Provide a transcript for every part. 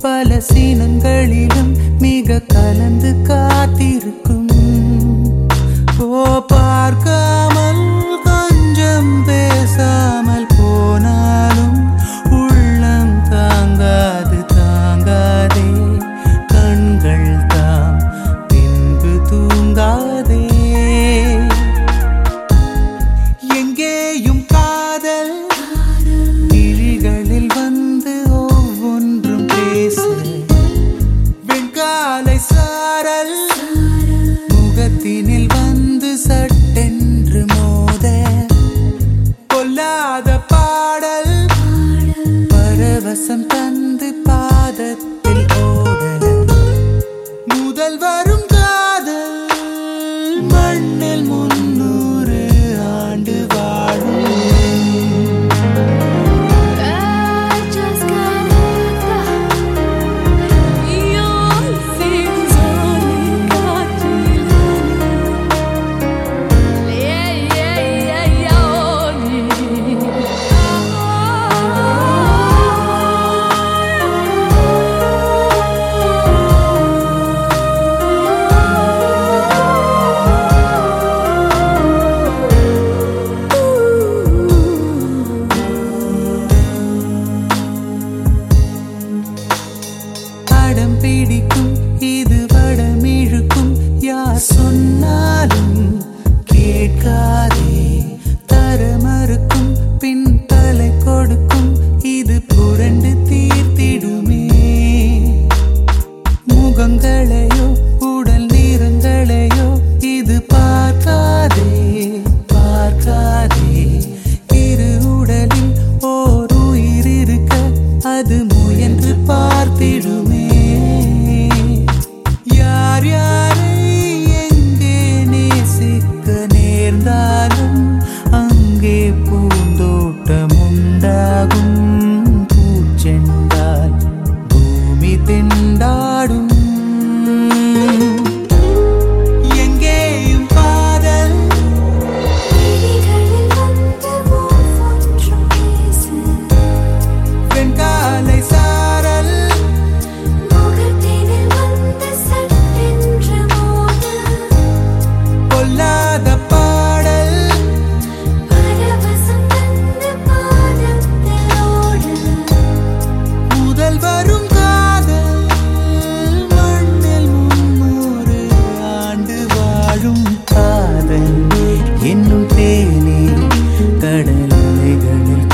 பல சீனங்களிலும் மிக கலந்து காத்தி முடியாத பாடல். பரவசம் தந்து பாதத்தில் ஓடல. முதல் வரும் காதல். மண்ணில் முன்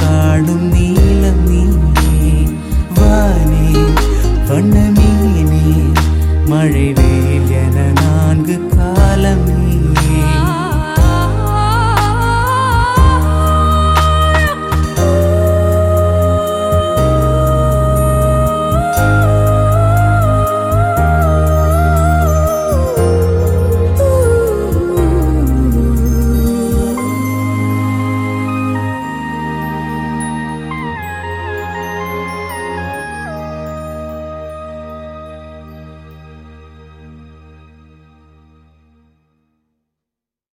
കാണും നീല നീലേ. വാനേ വണ്ണ